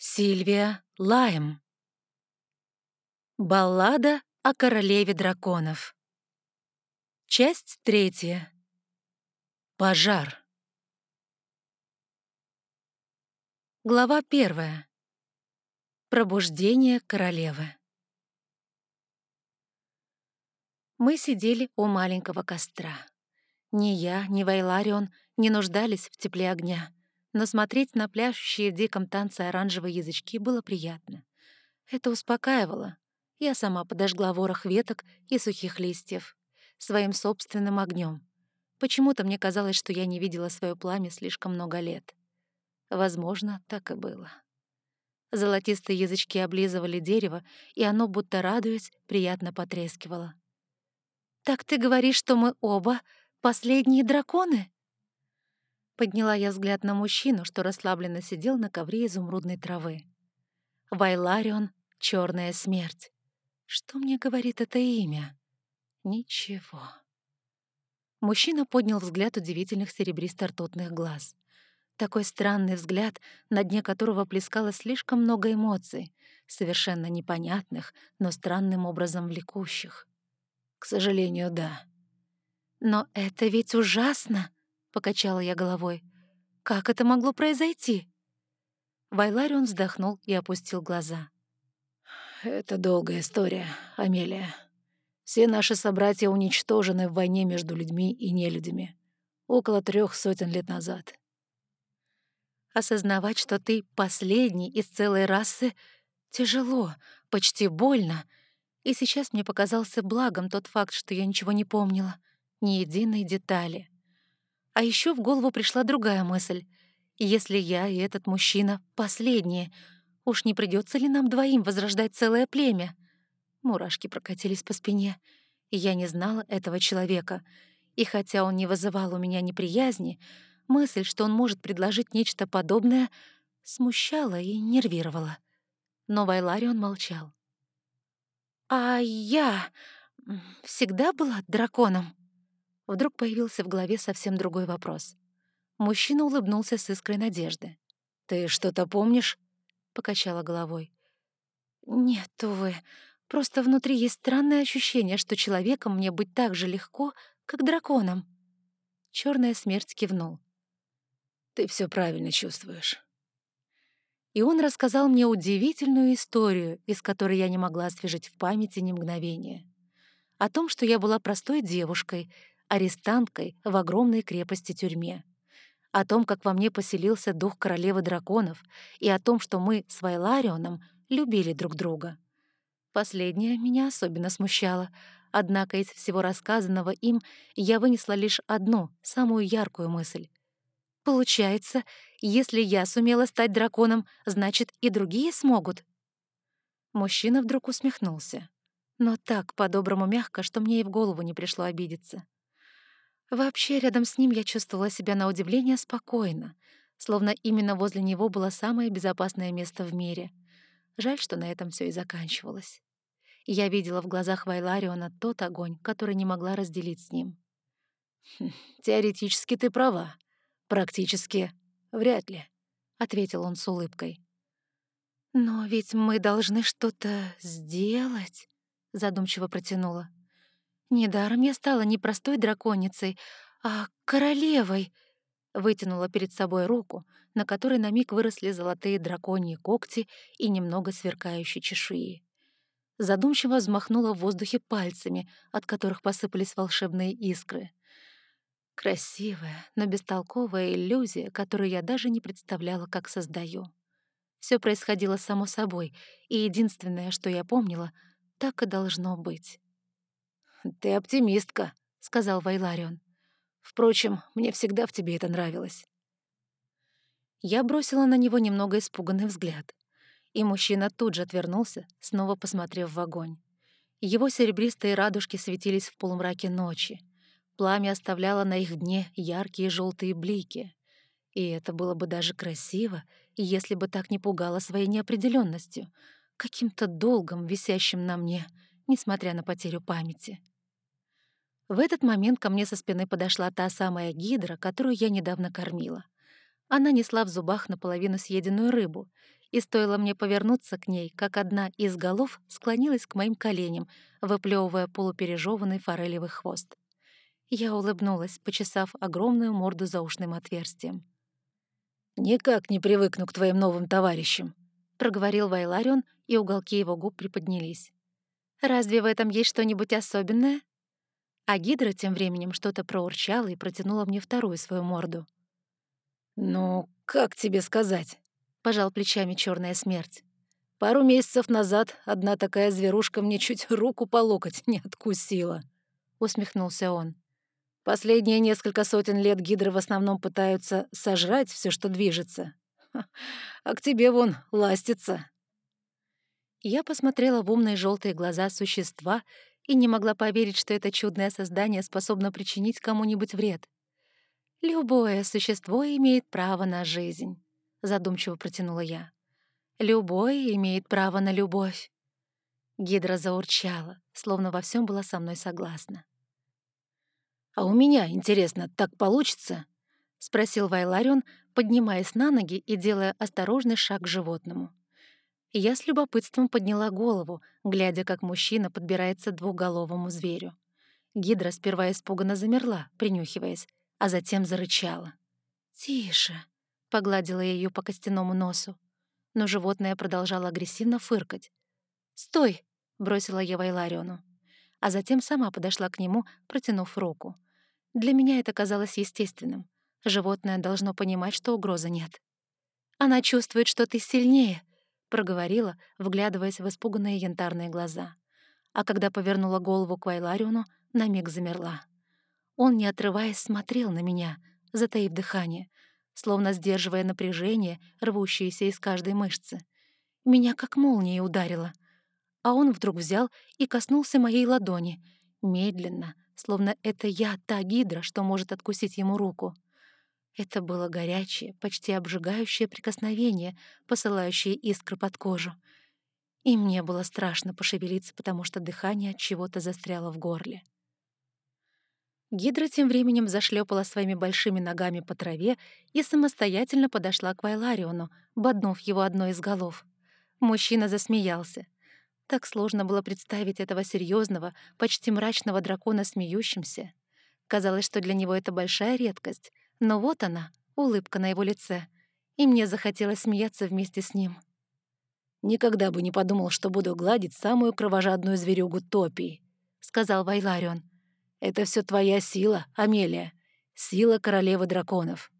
Сильвия Лайм. Баллада о королеве драконов. Часть третья. Пожар. Глава первая. Пробуждение королевы. Мы сидели у маленького костра. Ни я, ни Вайларион не нуждались в тепле огня но смотреть на пляшущие в диком танце оранжевые язычки было приятно. Это успокаивало. Я сама подожгла ворох веток и сухих листьев. Своим собственным огнем. Почему-то мне казалось, что я не видела свое пламя слишком много лет. Возможно, так и было. Золотистые язычки облизывали дерево, и оно, будто радуясь, приятно потрескивало. «Так ты говоришь, что мы оба последние драконы?» Подняла я взгляд на мужчину, что расслабленно сидел на ковре изумрудной травы. Вайларион — черная смерть. Что мне говорит это имя? Ничего. Мужчина поднял взгляд удивительных серебристо-ртутных глаз. Такой странный взгляд, на дне которого плескалось слишком много эмоций, совершенно непонятных, но странным образом влекущих. К сожалению, да. «Но это ведь ужасно!» — покачала я головой. «Как это могло произойти?» Вайларион вздохнул и опустил глаза. «Это долгая история, Амелия. Все наши собратья уничтожены в войне между людьми и нелюдями. Около трех сотен лет назад. Осознавать, что ты последний из целой расы, тяжело, почти больно. И сейчас мне показался благом тот факт, что я ничего не помнила, ни единой детали. А еще в голову пришла другая мысль. Если я и этот мужчина — последние, уж не придется ли нам двоим возрождать целое племя? Мурашки прокатились по спине. Я не знала этого человека. И хотя он не вызывал у меня неприязни, мысль, что он может предложить нечто подобное, смущала и нервировала. Но Вайларион молчал. «А я всегда была драконом?» Вдруг появился в голове совсем другой вопрос. Мужчина улыбнулся с искрой надежды. «Ты что-то помнишь?» — покачала головой. «Нет, увы. Просто внутри есть странное ощущение, что человеком мне быть так же легко, как драконом». Черная смерть кивнул. «Ты все правильно чувствуешь». И он рассказал мне удивительную историю, из которой я не могла освежить в памяти ни мгновения. О том, что я была простой девушкой, арестанткой в огромной крепости-тюрьме. О том, как во мне поселился дух королевы драконов, и о том, что мы с Вайларионом любили друг друга. Последнее меня особенно смущало, однако из всего рассказанного им я вынесла лишь одну, самую яркую мысль. Получается, если я сумела стать драконом, значит, и другие смогут. Мужчина вдруг усмехнулся. Но так, по-доброму мягко, что мне и в голову не пришло обидеться. Вообще, рядом с ним я чувствовала себя на удивление спокойно, словно именно возле него было самое безопасное место в мире. Жаль, что на этом все и заканчивалось. Я видела в глазах Вайлариона тот огонь, который не могла разделить с ним. «Хм, «Теоретически ты права. Практически вряд ли», — ответил он с улыбкой. «Но ведь мы должны что-то сделать», — задумчиво протянула. Недаром я стала не простой драконицей, а королевой. Вытянула перед собой руку, на которой на миг выросли золотые драконьи когти и немного сверкающей чешуи. Задумчиво взмахнула в воздухе пальцами, от которых посыпались волшебные искры. Красивая, но бестолковая иллюзия, которую я даже не представляла, как создаю. Все происходило само собой, и единственное, что я помнила, так и должно быть. «Ты оптимистка», — сказал Вайларион. «Впрочем, мне всегда в тебе это нравилось». Я бросила на него немного испуганный взгляд. И мужчина тут же отвернулся, снова посмотрев в огонь. Его серебристые радужки светились в полумраке ночи. Пламя оставляло на их дне яркие желтые блики. И это было бы даже красиво, если бы так не пугало своей неопределенностью, каким-то долгом, висящим на мне, несмотря на потерю памяти. В этот момент ко мне со спины подошла та самая гидра, которую я недавно кормила. Она несла в зубах наполовину съеденную рыбу, и стоило мне повернуться к ней, как одна из голов склонилась к моим коленям, выплевывая полупережеванный форелевый хвост. Я улыбнулась, почесав огромную морду за ушным отверстием. «Никак не привыкну к твоим новым товарищам», — проговорил Вайларион, и уголки его губ приподнялись. «Разве в этом есть что-нибудь особенное?» А Гидра тем временем что-то проурчала и протянула мне вторую свою морду. «Ну, как тебе сказать?» — пожал плечами черная смерть. «Пару месяцев назад одна такая зверушка мне чуть руку по локоть не откусила», — усмехнулся он. «Последние несколько сотен лет гидры в основном пытаются сожрать все, что движется. А к тебе вон ластится». Я посмотрела в умные желтые глаза существа и не могла поверить, что это чудное создание способно причинить кому-нибудь вред. «Любое существо имеет право на жизнь», — задумчиво протянула я. «Любое имеет право на любовь». Гидра заурчала, словно во всем была со мной согласна. «А у меня, интересно, так получится?» — спросил Вайларион, поднимаясь на ноги и делая осторожный шаг к животному. Я с любопытством подняла голову, глядя, как мужчина подбирается к двухголовому зверю. Гидра сперва испуганно замерла, принюхиваясь, а затем зарычала. «Тише», — погладила я ее по костяному носу. Но животное продолжало агрессивно фыркать. «Стой!» — бросила я Вайлариону. А затем сама подошла к нему, протянув руку. Для меня это казалось естественным. Животное должно понимать, что угрозы нет. «Она чувствует, что ты сильнее», — проговорила, вглядываясь в испуганные янтарные глаза. А когда повернула голову к Вайлариону, на миг замерла. Он, не отрываясь, смотрел на меня, затаив дыхание, словно сдерживая напряжение, рвущееся из каждой мышцы. Меня как молнией ударило. А он вдруг взял и коснулся моей ладони, медленно, словно это я та гидра, что может откусить ему руку. Это было горячее, почти обжигающее прикосновение, посылающее искры под кожу. И мне было страшно пошевелиться, потому что дыхание от чего-то застряло в горле. Гидра тем временем зашлепала своими большими ногами по траве и самостоятельно подошла к Вайлариону, боднув его одной из голов. Мужчина засмеялся. Так сложно было представить этого серьезного, почти мрачного дракона смеющимся. Казалось, что для него это большая редкость, но вот она, улыбка на его лице, и мне захотелось смеяться вместе с ним. «Никогда бы не подумал, что буду гладить самую кровожадную зверюгу Топии», — сказал Вайларион. Это все твоя сила, Амелия. Сила королевы драконов».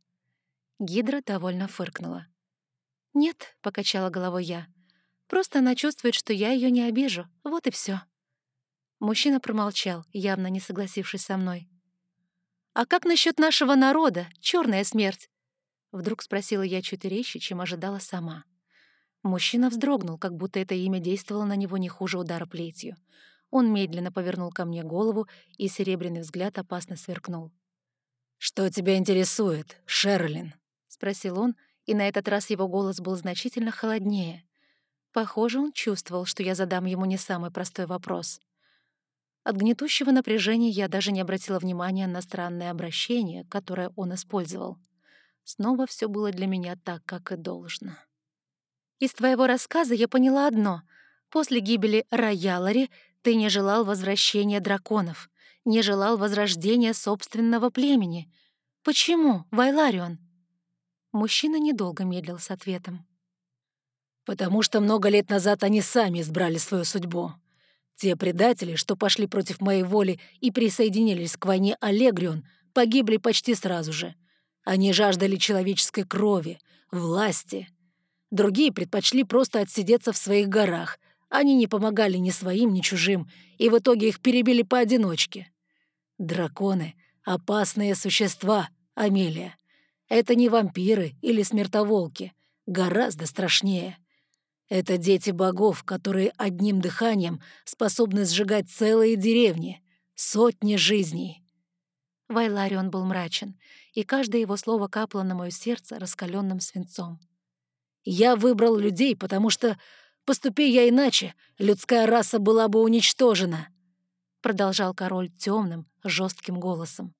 Гидра довольно фыркнула. «Нет», — покачала головой я. «Просто она чувствует, что я ее не обижу. Вот и все. Мужчина промолчал, явно не согласившись со мной. «А как насчет нашего народа, черная смерть?» Вдруг спросила я чуть резче, чем ожидала сама. Мужчина вздрогнул, как будто это имя действовало на него не хуже удара плетью. Он медленно повернул ко мне голову, и серебряный взгляд опасно сверкнул. «Что тебя интересует, Шерлин?» — спросил он, и на этот раз его голос был значительно холоднее. Похоже, он чувствовал, что я задам ему не самый простой вопрос. От гнетущего напряжения я даже не обратила внимания на странное обращение, которое он использовал. Снова все было для меня так, как и должно. «Из твоего рассказа я поняла одно. После гибели Роялари ты не желал возвращения драконов, не желал возрождения собственного племени. Почему, Вайларион?» Мужчина недолго медлил с ответом. «Потому что много лет назад они сами избрали свою судьбу. Те предатели, что пошли против моей воли и присоединились к войне Аллегрион, погибли почти сразу же. Они жаждали человеческой крови, власти. Другие предпочли просто отсидеться в своих горах, они не помогали ни своим, ни чужим, и в итоге их перебили поодиночке. Драконы — опасные существа, Амелия. Это не вампиры или смертоволки, гораздо страшнее. Это дети богов, которые одним дыханием способны сжигать целые деревни, сотни жизней. Вайларион был мрачен, и каждое его слово капло на мое сердце раскаленным свинцом. «Я выбрал людей, потому что Поступи я иначе, людская раса была бы уничтожена», — продолжал король темным, жестким голосом.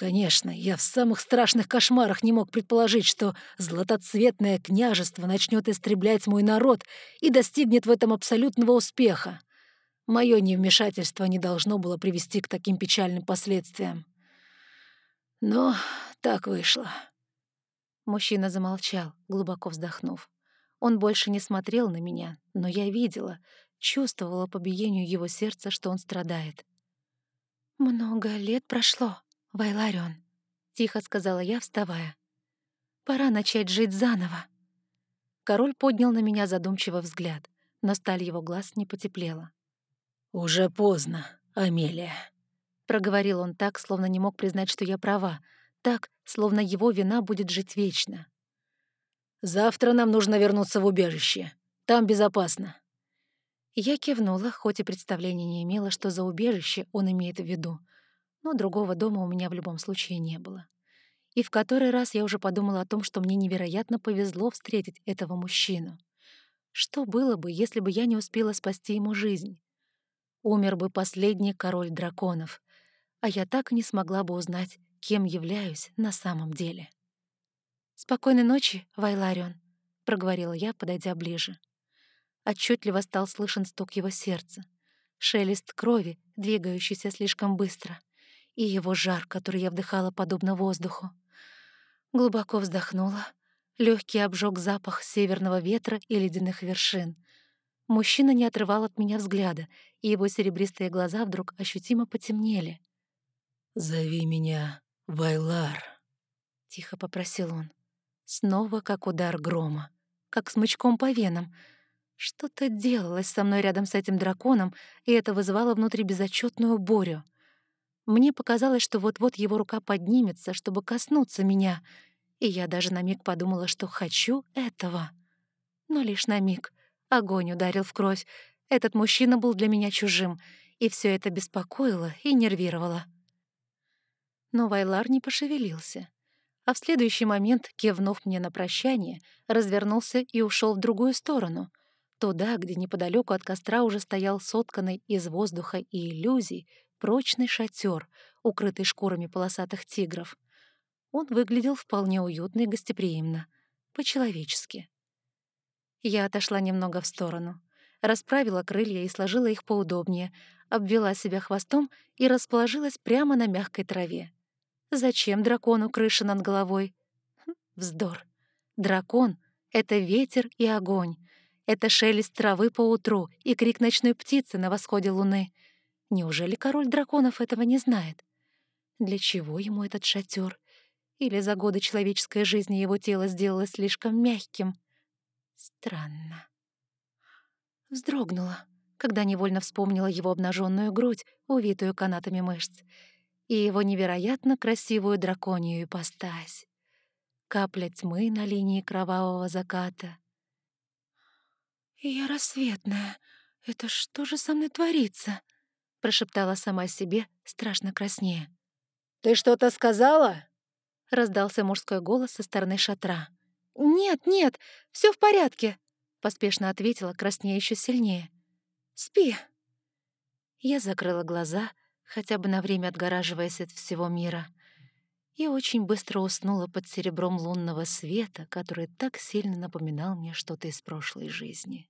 Конечно, я в самых страшных кошмарах не мог предположить, что златоцветное княжество начнет истреблять мой народ и достигнет в этом абсолютного успеха. Мое невмешательство не должно было привести к таким печальным последствиям. Но так вышло. Мужчина замолчал, глубоко вздохнув. Он больше не смотрел на меня, но я видела, чувствовала по биению его сердца, что он страдает. «Много лет прошло», «Вайларион», — тихо сказала я, вставая. «Пора начать жить заново». Король поднял на меня задумчиво взгляд, но сталь его глаз не потеплела. «Уже поздно, Амелия», — проговорил он так, словно не мог признать, что я права, так, словно его вина будет жить вечно. «Завтра нам нужно вернуться в убежище. Там безопасно». Я кивнула, хоть и представления не имела, что за убежище он имеет в виду, но другого дома у меня в любом случае не было. И в который раз я уже подумала о том, что мне невероятно повезло встретить этого мужчину. Что было бы, если бы я не успела спасти ему жизнь? Умер бы последний король драконов, а я так и не смогла бы узнать, кем являюсь на самом деле. «Спокойной ночи, Вайларион», — проговорила я, подойдя ближе. Отчетливо стал слышен стук его сердца, шелест крови, двигающийся слишком быстро и его жар, который я вдыхала подобно воздуху. Глубоко вздохнула. Легкий обжег запах северного ветра и ледяных вершин. Мужчина не отрывал от меня взгляда, и его серебристые глаза вдруг ощутимо потемнели. «Зови меня Вайлар», — тихо попросил он. Снова как удар грома, как смычком по венам. Что-то делалось со мной рядом с этим драконом, и это вызывало внутри безотчетную бурю. Мне показалось, что вот-вот его рука поднимется, чтобы коснуться меня, и я даже на миг подумала, что хочу этого. Но лишь на миг. Огонь ударил в кровь. Этот мужчина был для меня чужим, и все это беспокоило и нервировало. Но Вайлар не пошевелился. А в следующий момент, кивнув мне на прощание, развернулся и ушел в другую сторону, туда, где неподалеку от костра уже стоял сотканный из воздуха и иллюзий прочный шатер, укрытый шкурами полосатых тигров. Он выглядел вполне уютно и гостеприимно, по-человечески. Я отошла немного в сторону, расправила крылья и сложила их поудобнее, обвела себя хвостом и расположилась прямо на мягкой траве. Зачем дракону крыша над головой? Хм, вздор. Дракон — это ветер и огонь. Это шелест травы по утру и крик ночной птицы на восходе луны — Неужели король драконов этого не знает? Для чего ему этот шатер? Или за годы человеческой жизни его тело сделалось слишком мягким? Странно. Вздрогнула, когда невольно вспомнила его обнаженную грудь, увитую канатами мышц, и его невероятно красивую драконию ипостась. Капля тьмы на линии кровавого заката. «Я рассветная. Это что же со мной творится?» — прошептала сама себе, страшно краснее. «Ты что-то сказала?» — раздался мужской голос со стороны шатра. «Нет, нет, все в порядке», — поспешно ответила, краснее еще сильнее. «Спи». Я закрыла глаза, хотя бы на время отгораживаясь от всего мира, и очень быстро уснула под серебром лунного света, который так сильно напоминал мне что-то из прошлой жизни.